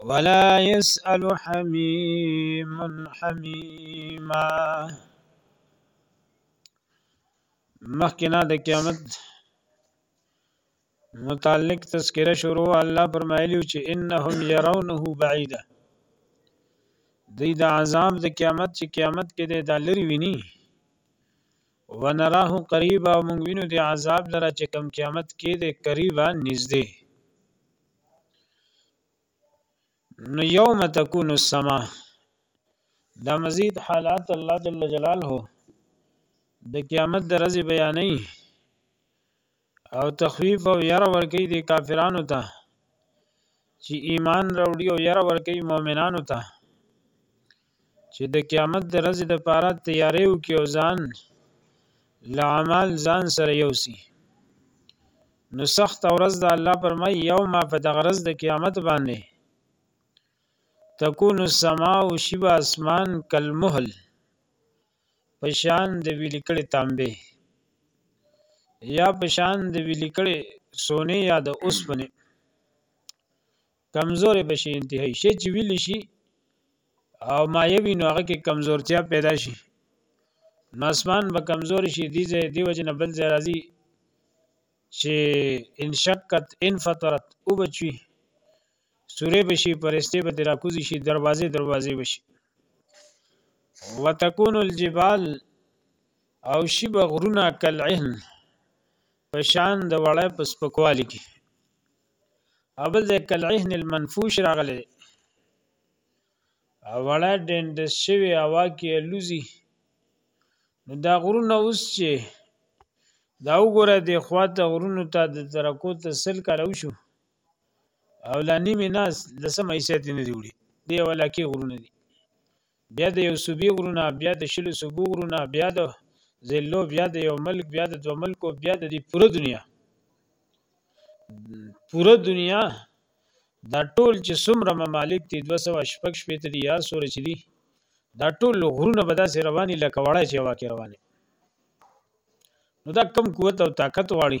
ولا يسأل حميم حميما مخکنا د قیامت متعلق تذکرہ شروع الله فرمایلی چې انهم يرونه بعيدا دوی د عذاب د قیامت چې قیامت کې د لری ویني ونراه قریبا مونږ وینو د عذاب لره چې کم قیامت کې د قریبا نږدې نو یوم تکون السما دا مزید حالات الله جل جلاله د قیامت درځي بیانې او تخویف او ير ورکی دي کافرانو ته چې ایمان راوړي او ير ورکی مؤمنانو ته چې د قیامت د رزې د پاره تیارې و کې او ځان لعمال ځان سره یو سی نو سخت ورځ د الله پرمای یو ما په دغه رز د قیامت باندې تکون السما او شیبا اسمان کلمحل پشان د ویلیکړې تانبه یا پشان د ویلیکړې سونه یا د اوسپنه کمزورې به شي انتهایی شي چې ویل شي او ما یوی نو هغه کې کمزورتیا پیدا شي نو اسمان به کمزور شي دی ځای دی وجه نه بل ځای راځي چې انشقت انفطرت او بچوي سورې بشي پرسته به دراکوزي شي دروازې دروازې بشي وتكون الجبال او شی بغرونه کلعهن پشان د وړه پس پکوالی کې او بل ځای کلعهن المنفوش راغلی دی وړه ډنډ شوی هوا کې الوزي نو دا غرونه اوس چې دا وګوره د خواته غرونو ته د ترکو ته سل کاله وشو او لا نیمه ناس لسم حیثیت نه دی وړي دی ولا کې غرونه دي بیا د یو صوبې غرونه بیا د شلو صوبو غرونه بیا د ضلعو بیا د یو ملک بیا د دوه ملکو بیا د دې پوره دنیا پوره دنیا دا ټول چې څومره ممالک دي 216 شپې ته دي یار سورې چې دي دا ټول غرونه به داسې رواني لکه وړای چې واکې رواني نو دا کم قوت او طاقت واړي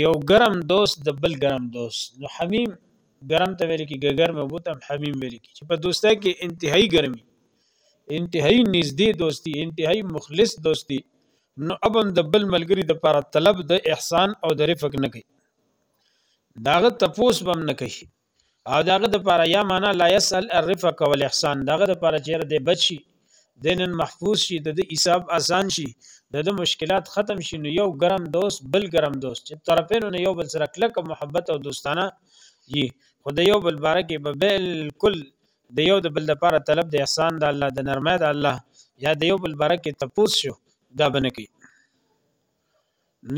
یو ګرم دوست د بل ګرم دوست نو حمیم ګرم ته ویل کېږي ګرم او بوتم حمیم ویل کېږي چې په دوستۍ کې انتهایی ګرمي انتهایی نږدې دوستی انتهایی مخلص دوستی نو ابم د بل ملګری د پر طلب د احسان او د رفق نه کوي داغه تپوس بم نه کوي او داغه د پاره یا معنا لا یسال الرفق والاحسان داغه د پاره چیرې د بچي دینن محفوظ شي د حساب آسان شي د مشکلات ختم شي نو یو ګرم دوست بل ګرم دوست چې طرفینو نه یو بل سره کلک محبت او دوستانه یي خو د یو بل باره کې به بالکل د یو د بل د پاره طلب د احسان د الله د نرمه د الله یا د یو بل باره کې تپوس شو دا بنه کوي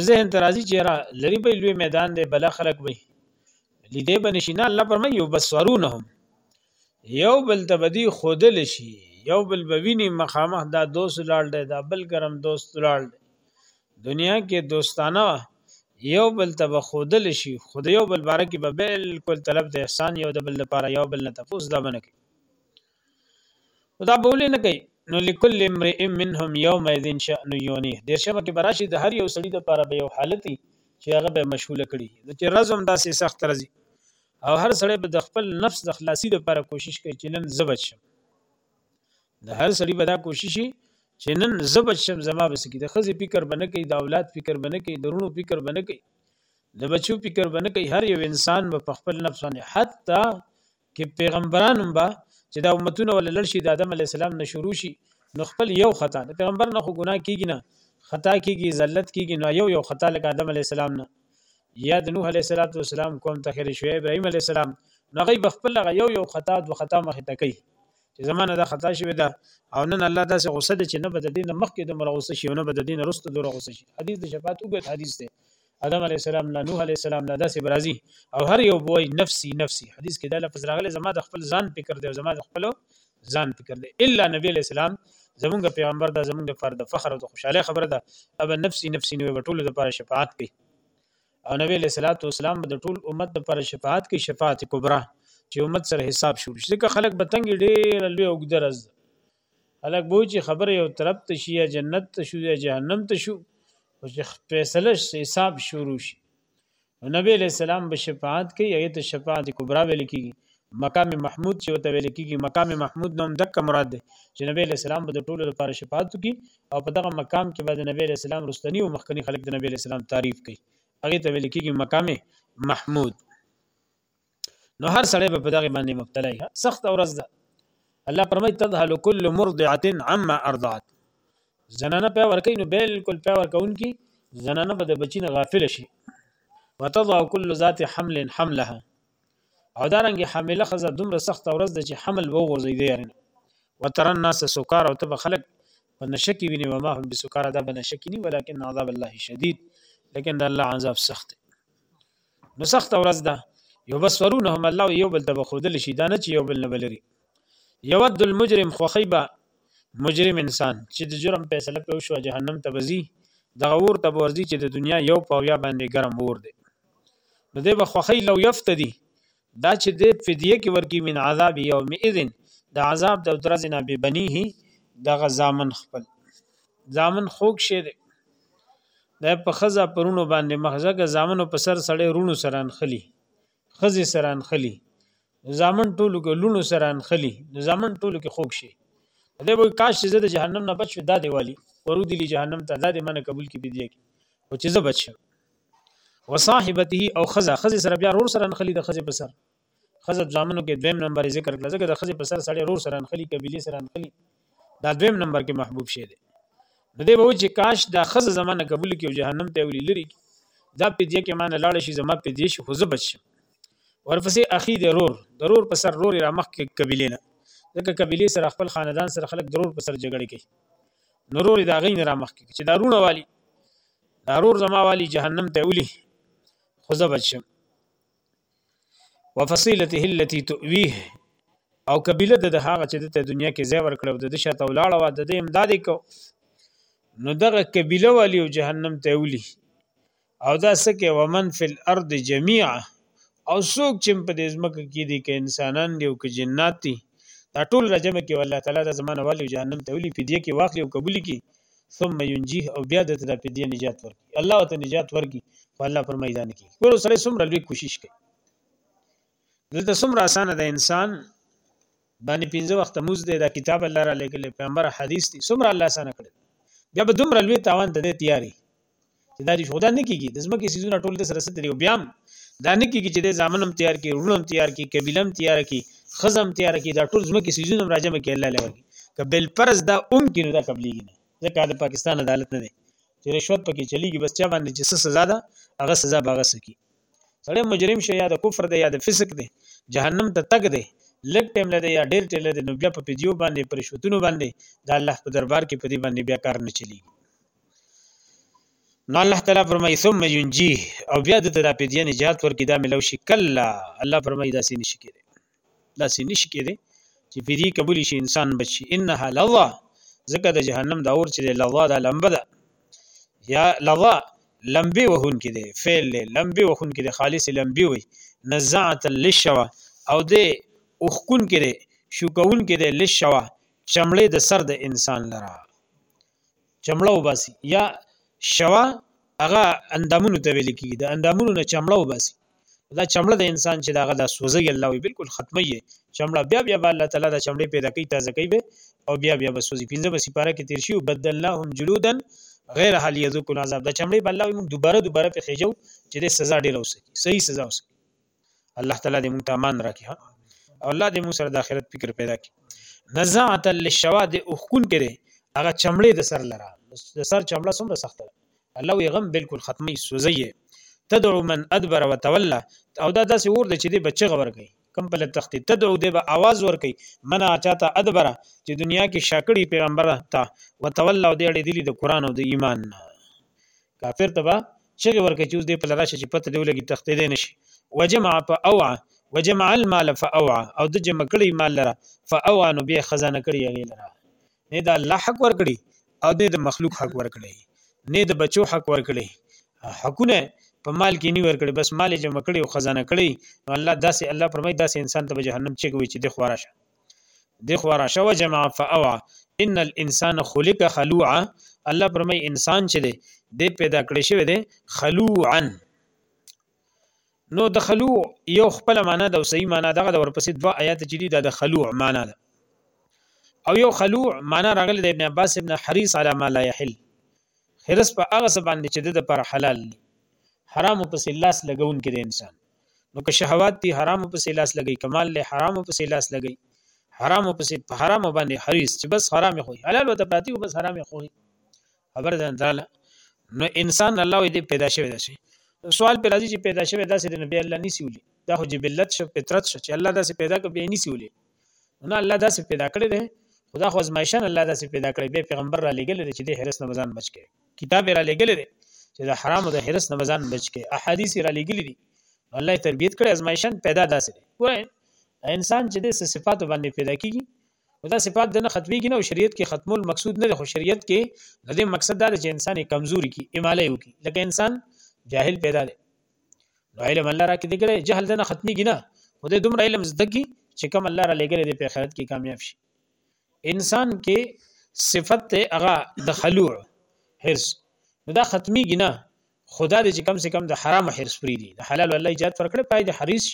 ذهن ته راځي چې را لري به لوی میدان دی بل خلک وي لیدې به نشي نه الله پرمه یو بسورونهم یو بل ته بدی خودل شي یو بل به ویني مخامخ دا دوست لاړ دی دا بل ګرم دوست لاړ دی دنیا کې دوستانه یو بل ته به خودل شي خود یو بل باره کې به بالکل طلب د احسان یو د بل لپاره یو بل نه تفوس دا بنه کوي نو دا به ولې نه کوي؟ نو لکل امرئ منهم یومئذ شأن یعنیه دېرشمه کې به راشي د هر یو سړي دپاره به یو حالت وي چې هغه به مشغوله کړي نو چې ورځ هم داسې سخته راځي او هر سړی به د خپل نفس د خلاصي لپاره کوشش کوي چې نن زه بچ شم د هر سړي به دا کوشش شي چې نن زه بچ شم زما به څه کي د ښځې فکر به نه کوي د اولاد فکر به نه کوي د وروڼو فکر به نه کوي د بچو فکر به نه کوي هر یو انسان به په خپل نفس باندې حتی که پیغمبران هم با چې دا امتونه ول لړ شي د آدم علی السلام نه شروع شي نو خپل یو خطا د پیغمبر نه خو ګناه کیږي نه خطا کیږي ذلت کیږي نو یو یو خطا لکه آدم علی السلام نه یا د نوح علی السلام کوم ته خیر شعیب ابراهیم علی السلام نو غي بخپل یو یو خطا دو خطا مخه تکي چې زمانه دا خطا شوی دا او نن الله داسې غوسه دي چې نه بد دین مخکې د مرغوسه شي او نه بد دین رست د رغوسه شي حدیث د شفاعت وګت حدیث دی آدم علیه السلام نه، نوح علیه السلام نه داسې به راځي او هر یو به وایي نفسي نفسي، حدیث کې دا لفظ راغلی زما د خپل ځان فکر دی او زما د خپل ځان فکر دی، الا نبي علیه السلام زمونږ پیغمبر دا زمونږ لپاره د فخر او د خوشحالۍ خبره ده، ابه نفسي نفسي نوې به ټولو لپاره شفاعت کوي او نبی علیه الصلاۃ والسلام به د ټول امت لپاره شفاعت کوي شفاعت کبرا چې امت سره حساب شروع شي ځکه خلک به تنګ ډېر لوی او ګدرز الګ بو چې خبره یو طرف ته شي یا جنت ته شو یا جهنم ته شو او چې فیصله حساب شروع شي نبی علیہ السلام به شفاعت کوي هغه ته شفاعت کبرا ویل کیږي مقام محمود چې وته ویل کیږي مقام محمود نوم دک مراد دی چې نبی علیہ السلام به د ټولو لپاره شفاعت کوي او په دغه مقام کې به د نبی علیہ السلام رستنی او مخکنی خلک د نبی علیہ السلام تعریف کوي هغه ته ویل کیږي مقام محمود نو هر سړی به په دغه باندې مبتلا وي سخت ورځ ده الله پرمای تذهل كل مرضعه عما ارضعت زنانه په ورکې نو بالکل په ورکون کې زنانه به د بچی نه غافل شي وتضع كل ذات حمل حملها او دارنګ حامله خزه دومره سخت ورځ ده چې حمل وو غورځي دی یارنه وتر الناس سکار او تب خلق په نشکی ویني وما هم بسکار دا بنشکی نه ولکن عذاب الله شدید لیکن د الله عذاب سخت دی نو سخت ورځ ده یو بس ورونه هم الله یو بل ته بخودل شي دا نه چې یو بل نه بلري یود المجرم خوخی به مجرم انسان چې د جرم فیصله په شو جهنم ته بزي د غور ته ورځي چې د دنیا یو پاویا باندې ګرم ور دي نو دی به خوخی لو یفتدي دا چې دی فدیه کې ورکی من عذاب یوم اذن د عذاب د درځ نه به بنیه دغه زامن خپل زامن خوک شه دی دا په خزه پرونو باندې مخزګه زامنو په سر سړې رونو سران خلی خزه سران خلی زامن ټولو کې لونو سران خلی زامن ټولو کې خوک شي دا وای کاش چې زه د جهنم نه بچو دا دیوالی ورو دی جهنم ته دا دې منه قبول کې بيدیږي او چې زه بچم وصاحبته او خزه خزه سره بیا رور سره نخلی د خزه په سر خزه ځامنو کې دویم نمبر ذکر کړل ځکه د خزه په سر سړی رور سره نخلی قبیله سره نخلی دا دویم نمبر کې محبوب شه دی نو دی به و چې کاش دا خزه زمانه قبول کې او جهنم ته ولي لري دا په دې کې مان لاړ شي زما په دې شي خو زه بچ شم ورپسې اخی د رور د رور په سر رور را مخ کې قبیله نه ځکه قبیله سره خپل خاندان سره خلک ضرور په سر جګړه کوي نورور دا غین را مخ کې چې دارونه والی دارور زما والی جهنم ته ولي خو زه بچم وفصيلته التي تؤويه او قبيله د هغه چې د دنیا کې زیور کړو د شاته ولاړه و د دې امداد کو نو دغه قبيله والی او جهنم ته ولي او دا سکه ومن فی الارض جميعا او څوک چې په دې ځمکه کې دي کې انسانان دي او کې جنات دي دا ټول راجمه کې الله تعالی د زمانه والی جهنم ته ولي فدیه کې واخلي او قبول کړي ثم ينجيه او بیا د دا په دې نجات ورکي الله وته نجات ورکي خو الله پر میدان کې ګورو سره څومره لوی کوشش کوي دلته څومره اسانه ده انسان باندې پنځه وخت موز دی دا کتاب الله را لګل پیغمبر حدیث دي څومره الله اسانه کړی بیا به دومره لوی تاوان ته تیاری چې دا دې شو دا نه کیږي د ځمکې سيزونه ټول د سره ستري او بیا دا نه کیږي چې د ځامنم تیار کی ورونم تیار کی قبیلم تیار کی خزم تیار کی دا ټول ځمکې سيزونه راجمه کې الله لور کی کبل پرز دا اوم کې دا قبليږي نه ځکه د پاکستان عدالت نه دی چې رشوت پکې چلیږي بس چا باندې چې سزا ده هغه سزا باغه سکی سړی مجرم شي یا د کفر دی یا د فسق دی جهنم ته تک دی لږ ټیم لري یا ډیر ټیم لري نو بیا په پیډیو باندې پر شوتونو باندې د الله په دربار کې په دې باندې بیا کار نه چلیږي نو الله تعالی فرمایي ثم ينجيه او بیا د دا فدیه نجات ورکړي دا ملو شي کله الله فرمایي دا سې نشي کېږي دا سې نشي کېږي چې فدیه قبول شي انسان بچي انها لظه ځکه د جهنم د اور چې لظه دا لمبه ده یا لظه لمبي وهون کې دي فعل له لمبي وهون کې دي خالص لمبي وي نزعت للشوا او دې اوخکون کې دي شوکون کې دي للشوا چمړې د سر د انسان لره چمړه وباسي یا شوا هغه اندامونو ته ویل کیږي د اندامونو نه چمړه وباسي دا چمړه د انسان چې داغه د سوزي الله وي بالکل ختمي چمړه بیا بیا به الله تعالی د چمړې پیدا کوي تازه کوي به او بیا بیا به سوزي پنځه به سپاره کې تیر شي بدلناهم جلودا غیر حال یذوقون عذاب د چمړې بل الله موږ دوباره دوباره په خېجو چې د سزا ډیر اوسي صحیح سزا اوسي الله تعالی دې مونږ ته امان راکړي ها او الله دې مونږ سره د آخرت فکر پیدا کړي نزاعت للشواد اوخکون کړي هغه چمړې د سر لره د سر چمړه څومره سخته ده الله وی غم بالکل ختمي سوزي تدعو من ادبر وتولى او دا داسې اور دی چې دی بچغ ورګي کم په تختی تدعو دی به आवाज ورکي منع چاته ادبر چې دنیا کې شاکړي پیغمبر ته وتولى او دی اړې دي د قران او د ایمان نه کافر ته به چغې ورکړي چې اوس دې پله راشه چې پته دې ولګي تښتېدی نه شي وجمع په اوعه وجمع المال فاوعه او د جمع کړی مال لره فاوعه نو بیا خزانه کړی هغې لره نه د الله حق ورکړي او نه د مخلوق حق ورکړي نه د بچو حق ورکړي حقونه په مال کې نه ورکړي بس مال جمع کړي او خزانه کړي نو الله داسې الله پرمای داسې انسان ته جهنم چې کوي چې د خورا شه دی خو را شوه جمع فاوا ان الانسان خلق خلوعا الله پرمای انسان چې دی د پیدا کړی شوی دی خلوعا نو د خلوع یو خپل معنا د صحیح معنا دغه د ورپسې دوا آیات چې دی د خلوع معنا ده او یو خلوع معنا راغلی د ابن عباس ابن حریص علی ما لا یحل خرس په هغه څه باندې چې د پر حلال دی حرام پس لاس لګون کې د انسان نو که شهوات دي حرامو پسې لاس لګي کمال له حرامو پسې لاس لګي حرامو پسې په حرامو باندې حریص چې بس حرام خو حلال وته پراتی بس حرام خو خبر ده دراله نو انسان الله دې پیدا شوی دی سوال پر راځي چې پیدا شوی داسې د نبی الله نسی ولي دا خو جبلت شو فطرت شو چې الله داسې پیدا کړ به نسی ولي نه الله داسې پیدا کړی دی خدا خو ازمایشن الله داسې پیدا کړی به پیغمبر را لګل چې د هرس نه ځان بچ کړي کتاب یې رالېږلی دی چې د حرامو د حرس نه به ځان بچ کړي احادیث یې رالېږلي دي الله یې تربیت کړی ازمایښن پیدا داسې دی ګوره انسان چې د صفاتو باندې پیدا کیږي دا صفات د نه ختميږي نه او شریعت کې ختمول مقصود نه دی خو شریعت کې د دې مقصد دا دی چې انسان کمزوري کی اماله یو کی لکه انسان جاهل پیدا دی نو علم الله را کې دګړي جهل نه ختميږي نه خو دې دومره علم زده کی چې کم الله را لګره دې په آخرت کې کامیاب شي انسان کې صفت ته هغه د خلوع حرس نو دا ختمي ګنا خدا دې چې کم سه کم د حرام حرس پری دي د حلال الله ایجاد پر کړې پای د حریص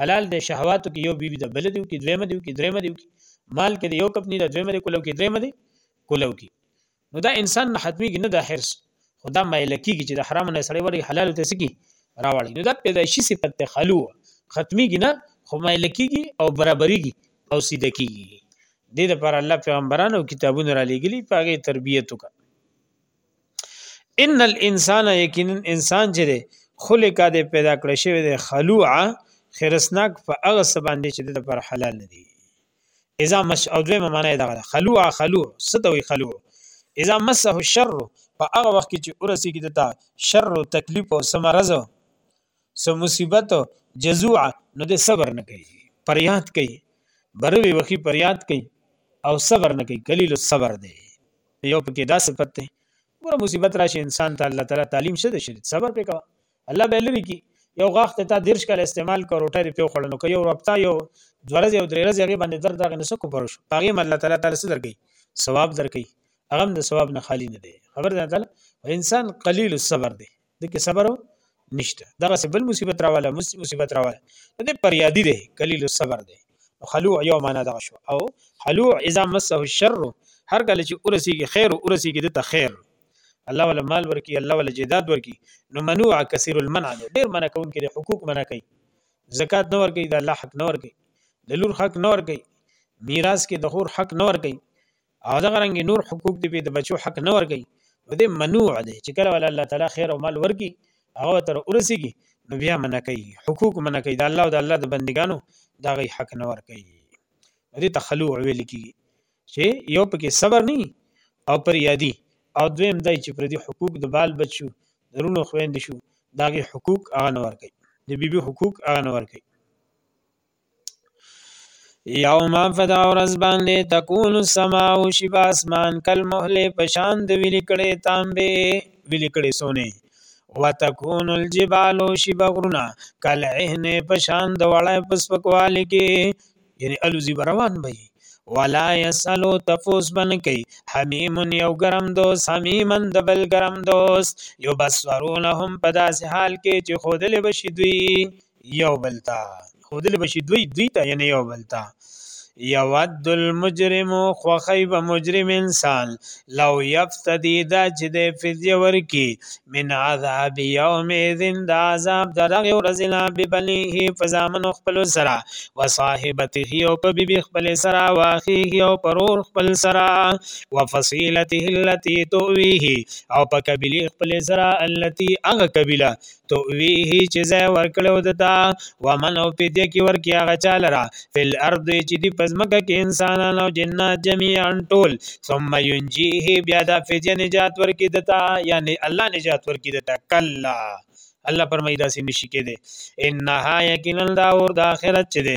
حلال د شهواتو کې یو بیبي د بل دیو کې دویمه دیو کې دریمه دیو کې مال کې یو کپ نه د دویمه دی کولو کې دریمه دی کولو کې نو دا انسان نه ختميږي نه د حرس خو دا مایل کیږي چې د حرام نه سړی وري حلال ته سکی راوړي نو دا پیدایشي صفت ته خلو ختميږي نه خو مایل کیږي او برابرېږي او سیده کیږي د دې لپاره الله پیغمبرانو او کتابونه را لېګلي پاګه تربیت وکړه ان الانسان یقینا انسان چې ده خلق د پیدا کړی شوی دی خلوع خرسناک په هغه سباندې چې د پر حلال نه دی اذا مس او دویمه معنی یې دغه ده خلوع خلوع څه ته وایي خلوع اذا مسه الشر په هغه وخت کې چې ورسېږي د تا شر او تکلیف او څه مرض څه مصیبت جزوع نو د صبر نه کوي پریاد کوي بروي وخی پریاد کوي او صبر نه کوي قلیل الصبر دی یو پکې دا صفت دی ګوره مصیبت راشي انسان ته الله تعالی تعلیم شه د شریعت صبر پې کوه الله به لري کی یو غاښ ته تا دیرش کاله استعمال کړ روټه دې پیو خوړنو که یو رپتا یو دوه ورځې او درې ورځې هغې باندې درد راغی نو څه کوپر وشو په هغې هم الله تعالی تعالی څه درکوي ثواب درکوي هغه هم د ثواب نه خالي نه دی خبر دی تعالی او انسان قلیل الصبر دی د کې صبر نشته دغه سبل مصیبت راواله مصیبت راواله دې پر یادی دی قلیل الصبر دی خلوع یو معنا دغه شو او خلوع اذا مسه الشر هر کله چې ورسیږي خیر ورسیږي د ته خیر الله ولا مال ورکی الله ولا جیداد ورکی نو منوع کثیر المنع دی ډیر منع کون کې حقوق منع کوي زکات نه ورکی دا الله حق نه ورکی د لور حق نه ورکی میراث کې د خور حق نه ورکی او دا غرنګ نور حقوق دی د بچو حق نه ورکی نو دې منوع دی چې کله ولا الله تعالی خیر او مال ورکی هغه تر ورسیږي نو بیا منع کوي حقوق منع کوي د الله او د الله د بندګانو دا غي حق نه ور کوي دې تخلو ویل کیږي چې یو پکې صبر نه او پر یادي او دویم دای چې پر دې حقوق د بال بچو درونو خويند شو داغي حقوق هغه نه ورکي د بیبي حقوق هغه نه ورکي یوم فدا ورځ باندې تکون السما او شی با اسمان کل مهله پشان د ویل کړي تانبه ویل کړي سونه وتكون الجبال شبغرنا کل عهن پشان د وړای پس پکوالي کې یعنی الوزی به روان به یې ولا یسلو تفوس بن کوي حمیم یو ګرم دوست حمیمن د بل ګرم دوست یو بسورونهم په داسې حال کې چې خودلې بشي دوی یو بلتا خودلې بشي دوی دوی ته یعنی یو بلتا یود المجرم خوخی به مجرم انسان لو یفتدی دا چې دی فدیه ورکی من عذاب یوم اذن دا عذاب دا دغه ورځې نه ببنیه په زامنو خپل سره و صاحبته او په بیبي خپل سره واخیه او پرور خپل سره و فصیلته التي تویه او په قبیله خپل سره التي هغه قبیله توویه چې ځای ورکړو دتا ومن او پیدې کې ورکی هغه چاله را فل ارض چې دی پزمکه کې انسانان او جنات جميعا ټول ثم ينجيه بیا دا فدیه نجات ورکی دتا یعنی الله نجات ورکی دتا کلا الله فرمایي دا سې نشي کېده انها یقینا دا اور د آخرت چې ده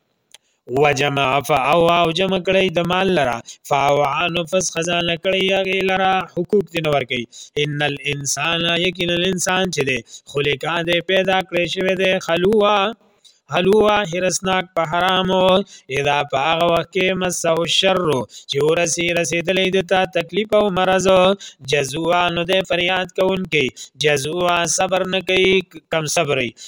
وجمع فاو او جمع کړی د مال لرا فاو عن فس خزانه کړی هغه لرا حقوق دین ور کوي ان الانسان یقینا الانسان چې دی خلقا دی پیدا کړی شوی دی خلوا حلوا هرسناک په حرامو اذا پاغه وخت کې مسه الشر چې ورسي رسیدلې د تا تکلیف او مرض جزوا نو د فریاد کوونکې جزوا صبر نه کوي کم صبري